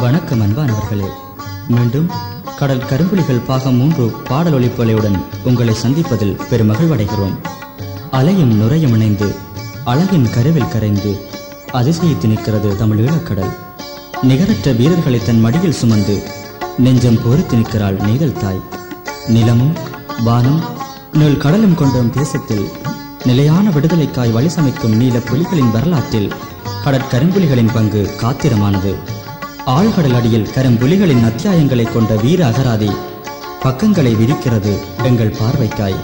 வணக்கம் அன்பானவர்களே மீண்டும் கடல் கரும்புலிகள் பாகம் மூன்று பாடல் ஒளிப்பலையுடன் உங்களை சந்திப்பதில் பெருமகிழ்வடைகிறோம். அலையும் நுரையும் இணைந்து அழகின் கருவில் கரைந்து அதிசயித்து நிற்கிறது தமிழ் ஈழக்கடல். நிகரற்ற வீரர்களை தன் மடியில் சுமந்து நெஞ்சம் பொறுத்து நிற்கிறாள் நெய்தல் தாய். நிலமும் வானம் நீள் கடலும் கொண்டும் தேசத்தில் நிலையான விடுதலைக்காய் வழி சமைக்கும் நீல புலிகளின் வரலாற்றில் கடற்கரும்புலிகளின் பங்கு காத்திரமானது. ஆழ்கடல் அடியில் கரும்புலிகளின் அத்தியாயங்களை கொண்ட வீர அகராதி பக்கங்களை விரிக்கிறது எங்கள் பார்வைக்காய்.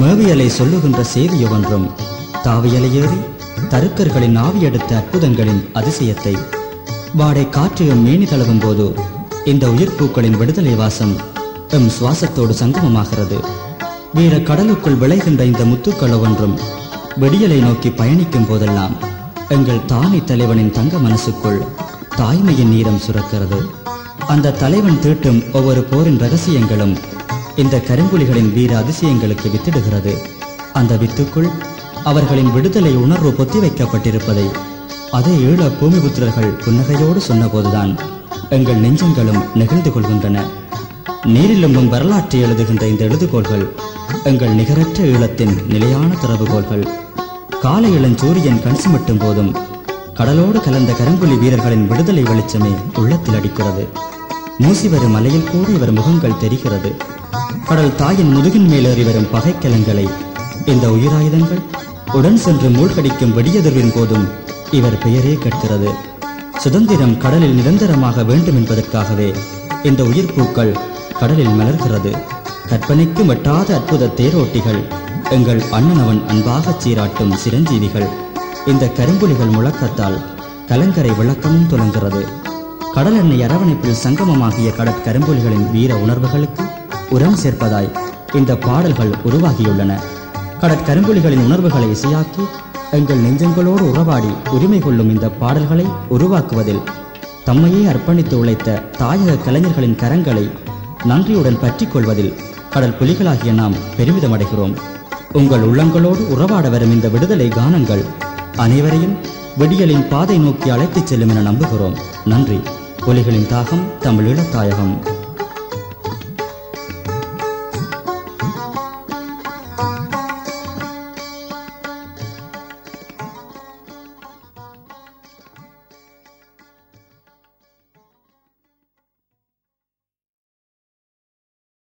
மேவியலை சொல்லுகின்ற செய்தி ஒன்றும் தாவியலை ஏறி தருக்கர்களின் ஆவியெடுத்த அற்புதங்களின் அதிசயத்தை வாடை காற்றையும் மேனி தழுவும் போது இந்த உயிர்ப்பூக்களின் விடுதலை வாசம் எம் சுவாசத்தோடு சங்கமமாகிறது. வீர கடலுக்குள் விளைகின்ற இந்த முத்துக்கள் ஒன்றும் விடியலை நோக்கி பயணிக்கும் போதெல்லாம் எங்கள் தானி தலைவனின் தங்க மனசுக்குள் தாய்மையின் நீரம் சுரக்கிறது. அந்த தலைவன் தீட்டும் ஒவ்வொரு போரின் ரகசியங்களும் இந்த கரும்புலிகளின் வீர அதிசயங்களுக்கு வித்திடுகிறது. அந்த வித்துக்குள் அவர்களின் விடுதலை உணர்வு பொத்தி வைக்கப்பட்டிருப்பதை அதே ஈழ பூமிபுத்திரர்கள் புன்னகையோடு சொன்னபோதுதான் எங்கள் நெஞ்சங்களும் நெகிழ்ந்து கொள்கின்றன. நீரிலும்பும் வரலாற்றை எழுதுகின்ற இந்த எழுதுகோள்கள் எங்கள் நிகரற்ற ஈழத்தின் நிலையான திறவுகோள்கள் காலை இளஞ்சூரியன் கண் சுமட்டும் போதும் கடலோடு கலந்த கரும்புலி வீரர்களின் விடுதலை வெளிச்சமே உள்ளத்தில் அடிக்கிறது. மூசி வரும் மலையில் கூட இவர் முகங்கள் தெரிகிறது. கடல் தாயின் முதுகின் மேலேறி வரும் பகைக்கலங்களை இந்த உயிராயுதங்கள் உடன் சென்று மூழ்கடிக்கும் வெடியதிர்வின் போதும் இவர் பெயரே கேட்கிறது. சுதந்திரம் கடலில் நிரந்தரமாக வேண்டும் என்பதற்காகவே இந்த உயிர்ப்பூக்கள் கடலில் மலர்கிறது. கற்பனைக்கு வெட்டாத அற்புத தேரோட்டிகள். எங்கள் அண்ணனவன் அன்பாகச் சீராட்டும் சிரஞ்சீவிகள். இந்த கரும்புலிகள் முழக்கத்தால் கலங்கரை விளக்கமும் துலங்குகிறது கடல் எண்ணெய் அரவணைப்பில் சங்கமமாகிய கடற்கரும்புலிகளின் வீர உணர்வுகளுக்கு உரம் சேர்ப்பதாய் இந்த பாடல்கள் உருவாகியுள்ளன. கடற்கரும்புலிகளின் உணர்வுகளை இசையாக்கி எங்கள் நெஞ்சங்களோடு உறவாடி உரிமை கொள்ளும் இந்த பாடல்களை உருவாக்குவதில் தம்மையே அர்ப்பணித்து உழைத்த தாயக கலைஞர்களின் கரங்களை நன்றியுடன் பற்றிக் கொள்வதில் கடல் புலிகளாகிய நாம் பெருமிதம் அடைகிறோம் உங்கள் உள்ளங்களோடு உறவாட வரும் இந்த விடுதலை கானங்கள் அனைவரையும் விடியலின் பாதை நோக்கி அழைத்துச் செல்லும் என நம்புகிறோம். நன்றி. புலிகளின் தாகம் தமிழ் தாயகம்